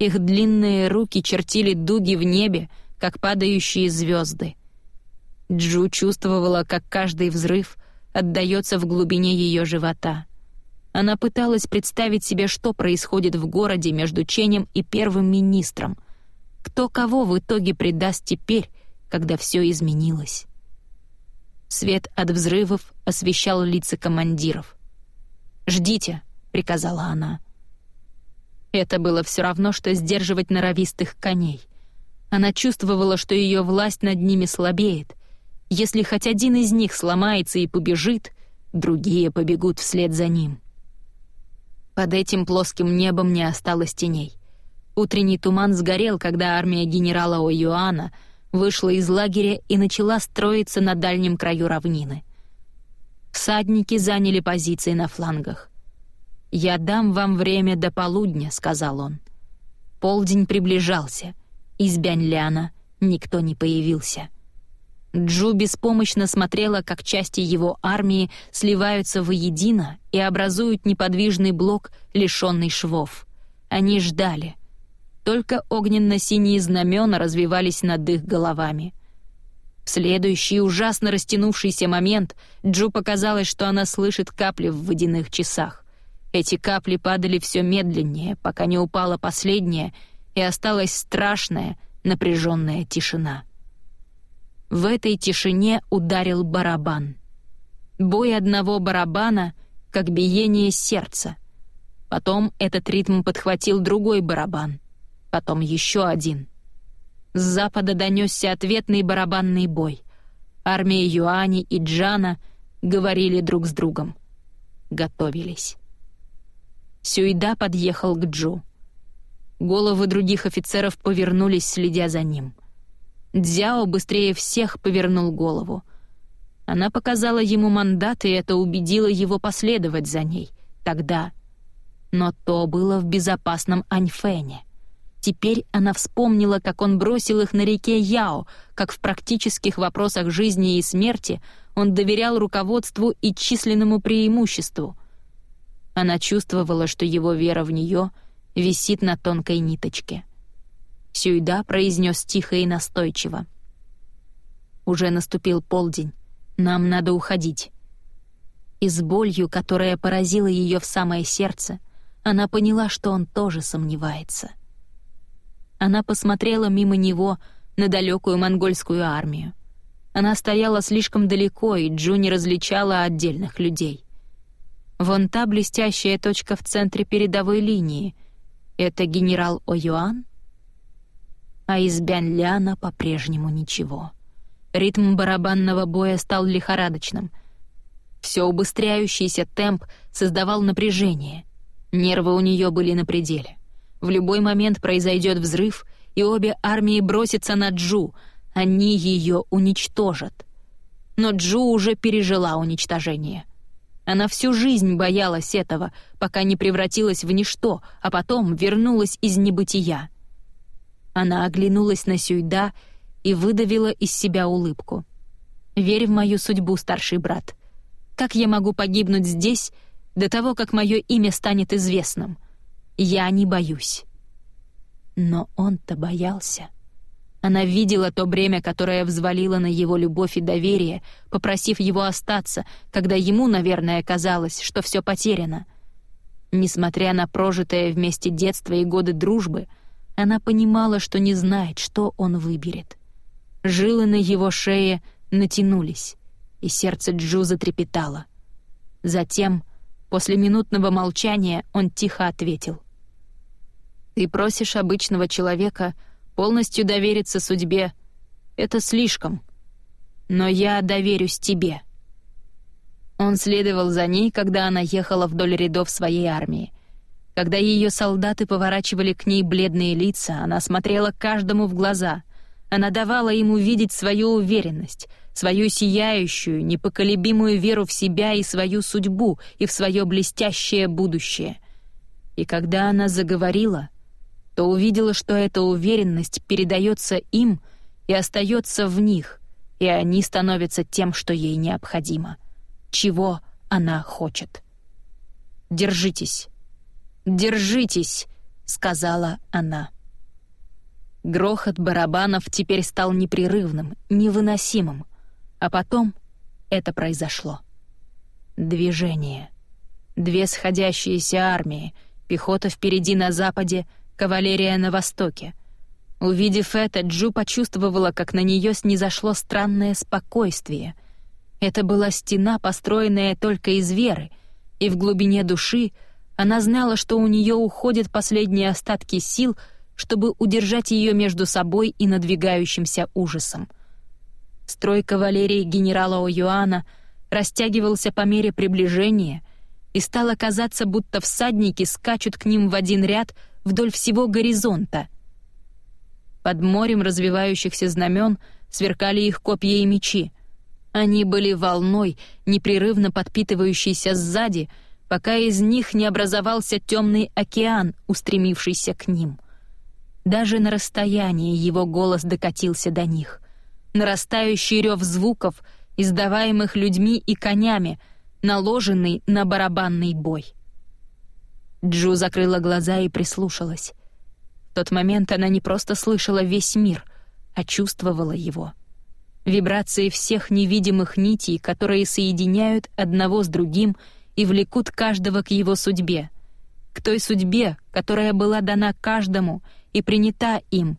Их длинные руки чертили дуги в небе, как падающие звезды. Джу чувствовала, как каждый взрыв отдаётся в глубине её живота. Она пыталась представить себе, что происходит в городе между Ченем и первым министром. Кто кого в итоге предаст теперь, когда всё изменилось. Свет от взрывов освещал лица командиров. «Ждите», — приказала она. Это было все равно, что сдерживать норовистых коней. Она чувствовала, что ее власть над ними слабеет. Если хоть один из них сломается и побежит, другие побегут вслед за ним. Под этим плоским небом не осталось теней. Утренний туман сгорел, когда армия генерала О'Юана — вышла из лагеря и начала строиться на дальнем краю равнины. Всадники заняли позиции на флангах. «Я дам вам время до полудня», — сказал он. Полдень приближался. Из Бяньляна никто не появился. Джу беспомощно смотрела, как части его армии сливаются воедино и образуют неподвижный блок, лишённый швов. Они ждали — только огненно-синие знамена развивались над их головами. В следующий ужасно растянувшийся момент Джу показалось, что она слышит капли в водяных часах. Эти капли падали все медленнее, пока не упала последняя, и осталась страшная, напряженная тишина. В этой тишине ударил барабан. Бой одного барабана, как биение сердца. Потом этот ритм подхватил другой барабан потом еще один. С запада донесся ответный барабанный бой. Армия Юани и Джана говорили друг с другом. Готовились. Сюйда подъехал к Джу. Головы других офицеров повернулись, следя за ним. Дзяо быстрее всех повернул голову. Она показала ему мандат, и это убедило его последовать за ней. Тогда. Но то было в безопасном Аньфэне. Теперь она вспомнила, как он бросил их на реке Яо, как в практических вопросах жизни и смерти он доверял руководству и численному преимуществу. Она чувствовала, что его вера в нее висит на тонкой ниточке. Сюйда произнес тихо и настойчиво. «Уже наступил полдень. Нам надо уходить». И с болью, которая поразила ее в самое сердце, она поняла, что он тоже сомневается — она посмотрела мимо него на далекую монгольскую армию. Она стояла слишком далеко, и Джу не различала отдельных людей. Вон та блестящая точка в центре передовой линии — это генерал О'Юан? А из Бянляна по-прежнему ничего. Ритм барабанного боя стал лихорадочным. Все убыстряющийся темп создавал напряжение. Нервы у нее были на пределе. В любой момент произойдет взрыв, и обе армии бросятся на Джу. Они ее уничтожат. Но Джу уже пережила уничтожение. Она всю жизнь боялась этого, пока не превратилась в ничто, а потом вернулась из небытия. Она оглянулась на Сюйда и выдавила из себя улыбку. «Верь в мою судьбу, старший брат. Как я могу погибнуть здесь до того, как мое имя станет известным?» Я не боюсь. Но он-то боялся. Она видела то бремя, которое взвалило на его любовь и доверие, попросив его остаться, когда ему, наверное, казалось, что все потеряно. Несмотря на прожитое вместе детство и годы дружбы, она понимала, что не знает, что он выберет. Жилы на его шее натянулись, и сердце Джу затрепетало. Затем После минутного молчания он тихо ответил. «Ты просишь обычного человека полностью довериться судьбе. Это слишком. Но я доверюсь тебе». Он следовал за ней, когда она ехала вдоль рядов своей армии. Когда ее солдаты поворачивали к ней бледные лица, она смотрела каждому в глаза. Она давала ему видеть свою уверенность — свою сияющую, непоколебимую веру в себя и свою судьбу, и в свое блестящее будущее. И когда она заговорила, то увидела, что эта уверенность передается им и остается в них, и они становятся тем, что ей необходимо. чего она хочет. «Держитесь! Держитесь!» — сказала она. Грохот барабанов теперь стал непрерывным, невыносимым. А потом это произошло. Движение. Две сходящиеся армии, пехота впереди на западе, кавалерия на востоке. Увидев это, Джу почувствовала, как на нее снизошло странное спокойствие. Это была стена, построенная только из веры, и в глубине души она знала, что у нее уходят последние остатки сил, чтобы удержать ее между собой и надвигающимся ужасом. Строй кавалерии генерала О'Юана растягивался по мере приближения — и стало казаться, будто всадники скачут к ним в один ряд вдоль всего горизонта. Под морем развивающихся знамен сверкали их копья и мечи. Они были волной, непрерывно подпитывающейся сзади, пока из них не образовался темный океан, устремившийся к ним. Даже на расстоянии его голос докатился до них. Нарастающий рев звуков, издаваемых людьми и конями — наложенный на барабанный бой. Джу закрыла глаза и прислушалась. В тот момент она не просто слышала весь мир, а чувствовала его. Вибрации всех невидимых нитей, которые соединяют одного с другим и влекут каждого к его судьбе, к той судьбе, которая была дана каждому и принята им,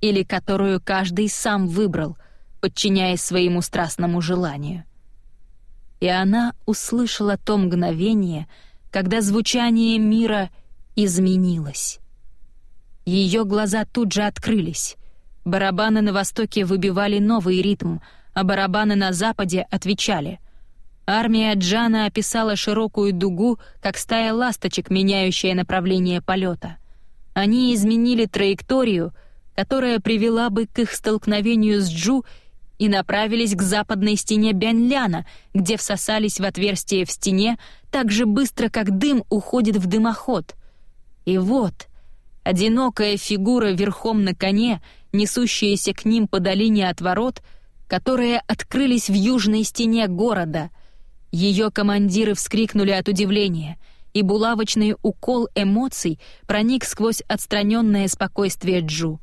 или которую каждый сам выбрал, подчиняясь своему страстному желанию — и она услышала то мгновение, когда звучание мира изменилось. Ее глаза тут же открылись. Барабаны на востоке выбивали новый ритм, а барабаны на западе отвечали. Армия Джана описала широкую дугу, как стая ласточек, меняющая направление полета. Они изменили траекторию, которая привела бы к их столкновению с Джу и направились к западной стене Бянляна, где всосались в отверстие в стене так же быстро, как дым уходит в дымоход. И вот одинокая фигура верхом на коне, несущаяся к ним по долине от ворот, которые открылись в южной стене города. Ее командиры вскрикнули от удивления, и булавочный укол эмоций проник сквозь отстраненное спокойствие Джу.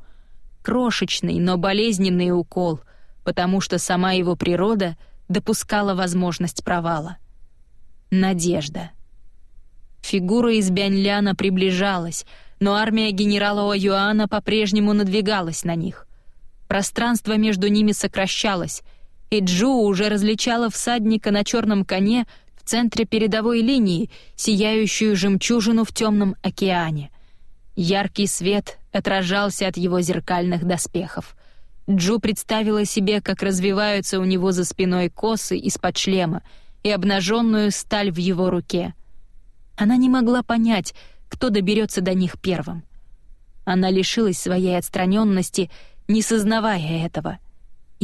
Крошечный, но болезненный укол — потому что сама его природа допускала возможность провала. Надежда. Фигура из Бяньляна приближалась, но армия генерала О'Юана по-прежнему надвигалась на них. Пространство между ними сокращалось, и Джу уже различала всадника на черном коне в центре передовой линии, сияющую жемчужину в темном океане. Яркий свет отражался от его зеркальных доспехов — Джу представила себе, как развиваются у него за спиной косы из-под шлема и обнаженную сталь в его руке. Она не могла понять, кто доберется до них первым. Она лишилась своей отстраненности, не сознавая этого,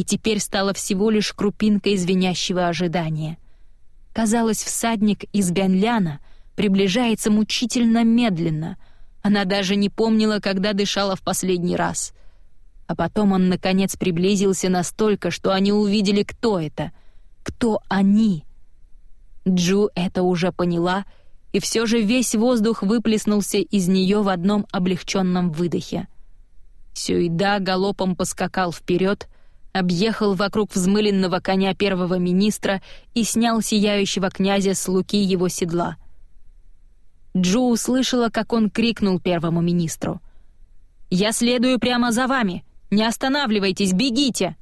и теперь стала всего лишь крупинкой звенящего ожидания. Казалось, всадник из Бянляна приближается мучительно медленно. Она даже не помнила, когда дышала в последний раз — а потом он, наконец, приблизился настолько, что они увидели, кто это. Кто они? Джу это уже поняла, и все же весь воздух выплеснулся из нее в одном облегченном выдохе. Сюйда галопом поскакал вперед, объехал вокруг взмыленного коня первого министра и снял сияющего князя с луки его седла. Джу услышала, как он крикнул первому министру. «Я следую прямо за вами! Не останавливайтесь, бегите!»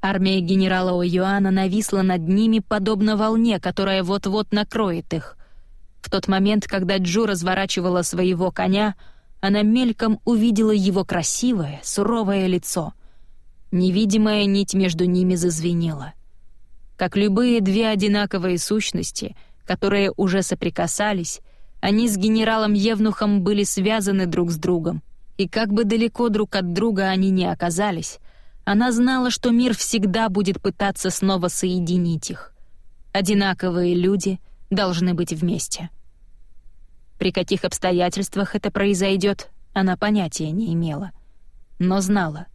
Армия генерала О'Юана нависла над ними, подобно волне, которая вот-вот накроет их. В тот момент, когда Джу разворачивала своего коня, она мельком увидела его красивое, суровое лицо. Невидимая нить между ними зазвенела. Как любые две одинаковые сущности, которые уже соприкасались, они с генералом Евнухом были связаны друг с другом, и как бы далеко друг от друга они ни оказались, она знала, что мир всегда будет пытаться снова соединить их. Одинаковые люди должны быть вместе. При каких обстоятельствах это произойдет, она понятия не имела. Но знала,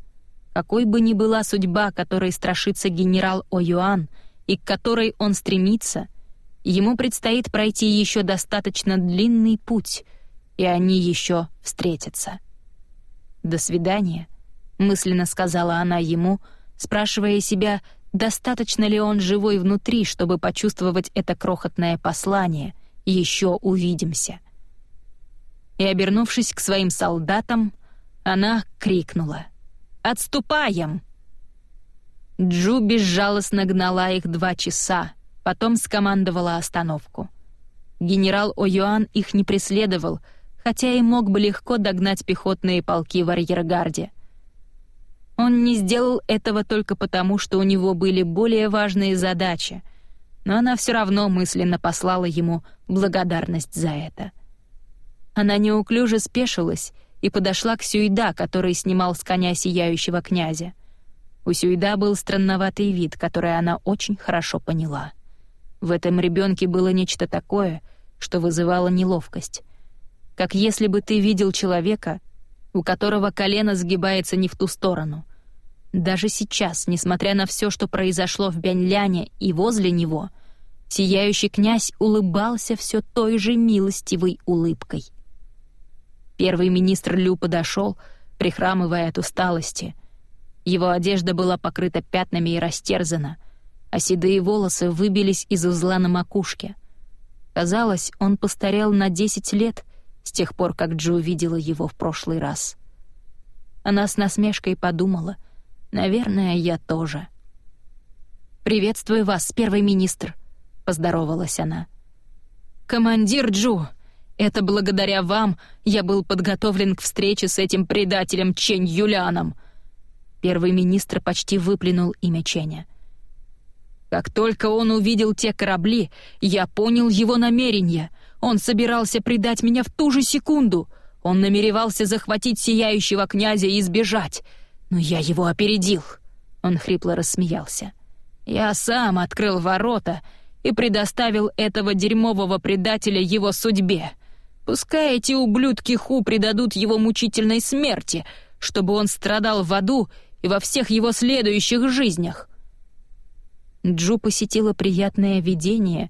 какой бы ни была судьба, которой страшится генерал О'Юан, и к которой он стремится, ему предстоит пройти еще достаточно длинный путь, и они еще встретятся. «До свидания», — мысленно сказала она ему, спрашивая себя, достаточно ли он живой внутри, чтобы почувствовать это крохотное послание «Еще увидимся». И, обернувшись к своим солдатам, она крикнула «Отступаем!» Джу безжалостно гнала их два часа, потом скомандовала остановку. Генерал О'Юан их не преследовал, хотя и мог бы легко догнать пехотные полки в арьергарде. Он не сделал этого только потому, что у него были более важные задачи, но она все равно мысленно послала ему благодарность за это. Она неуклюже спешилась и подошла к Сюида, который снимал с коня сияющего князя. У Сюида был странноватый вид, который она очень хорошо поняла. В этом ребенке было нечто такое, что вызывало неловкость. Как если бы ты видел человека, у которого колено сгибается не в ту сторону. Даже сейчас, несмотря на все, что произошло в Бяньляне и возле него, сияющий князь улыбался все той же милостивой улыбкой. Первый министр Лю подошел, прихрамывая от усталости — его одежда была покрыта пятнами и растерзана, а седые волосы выбились из узла на макушке. Казалось, он постарел на десять лет с тех пор, как Джо увидела его в прошлый раз. Она с насмешкой подумала, «Наверное, я тоже». «Приветствую вас, первый министр», — поздоровалась она. «Командир Джу, это благодаря вам я был подготовлен к встрече с этим предателем Чень Юляном», Первый министр почти выплюнул имя Ченя. Как только он увидел те корабли, я понял его намерения. Он собирался предать меня в ту же секунду. Он намеревался захватить сияющего князя и сбежать. Но я его опередил. Он хрипло рассмеялся. Я сам открыл ворота и предоставил этого дерьмового предателя его судьбе. Пускай эти ублюдки Ху предадут его мучительной смерти, чтобы он страдал в аду и во всех его следующих жизнях. Джу посетила приятное видение,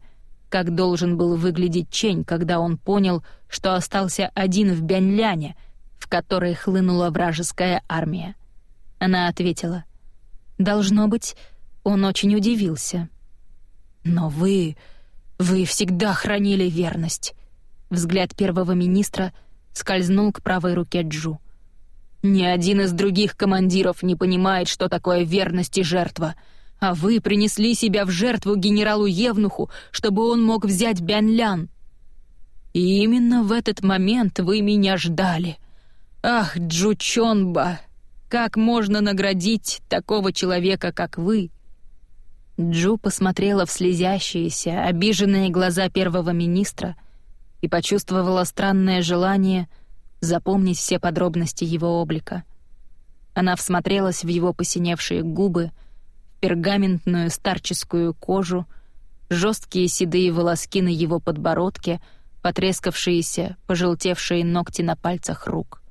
как должен был выглядеть Чень, когда он понял, что остался один в Бяньляне, в которой хлынула вражеская армия. Она ответила, «Должно быть, он очень удивился». «Но вы... вы всегда хранили верность». Взгляд первого министра скользнул к правой руке Джу. Ни один из других командиров не понимает, что такое верность и жертва. А вы принесли себя в жертву генералу Евнуху, чтобы он мог взять Бянлян. И именно в этот момент вы меня ждали. Ах, Джучонба, как можно наградить такого человека, как вы?» Джу посмотрела в слезящиеся, обиженные глаза первого министра и почувствовала странное желание — запомнить все подробности его облика. Она всмотрелась в его посиневшие губы, в пергаментную старческую кожу, жесткие седые волоски на его подбородке, потрескавшиеся, пожелтевшие ногти на пальцах рук.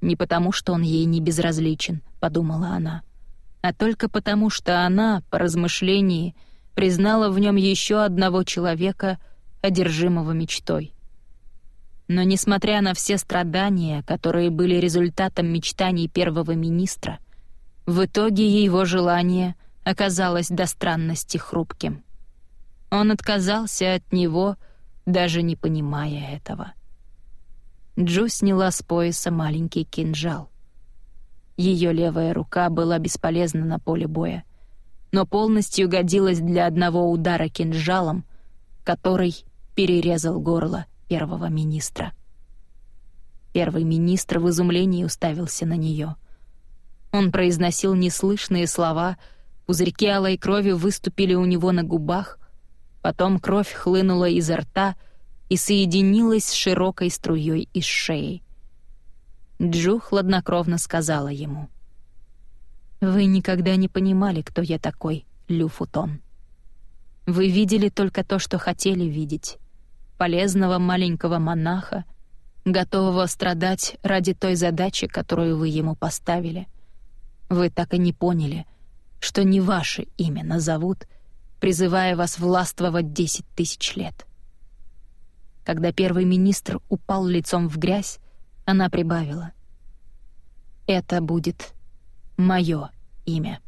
«Не потому, что он ей не безразличен», — подумала она, а только потому, что она, по размышлении, признала в нем еще одного человека, одержимого мечтой. Но несмотря на все страдания, которые были результатом мечтаний первого министра, в итоге его желание оказалось до странности хрупким. Он отказался от него, даже не понимая этого. Джо сняла с пояса маленький кинжал. Ее левая рука была бесполезна на поле боя, но полностью годилась для одного удара кинжалом, который перерезал горло первого министра. Первый министр в изумлении уставился на нее. Он произносил неслышные слова, пузырьки алой крови выступили у него на губах, потом кровь хлынула изо рта и соединилась с широкой струей из шеи. Джу хладнокровно сказала ему. «Вы никогда не понимали, кто я такой, Лю Футон. Вы видели только то, что хотели видеть полезного маленького монаха, готового страдать ради той задачи, которую вы ему поставили. Вы так и не поняли, что не ваше имя назовут, призывая вас властвовать десять тысяч лет. Когда первый министр упал лицом в грязь, она прибавила. «Это будет мое имя».